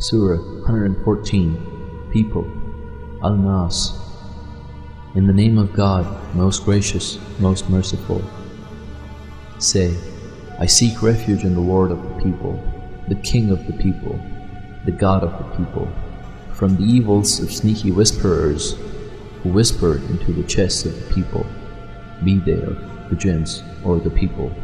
Surah 114 People Al Nas In the name of God, most gracious, most merciful. Say, I seek refuge in the Lord of the people, the King of the people, the God of the people, from the evils of sneaky whisperers who whisper into the chests of the people, be they of the jinns or the people.